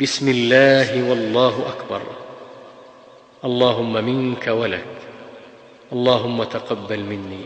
بسم الله والله أكبر. اللهم منك ولك. اللهم تقبل مني.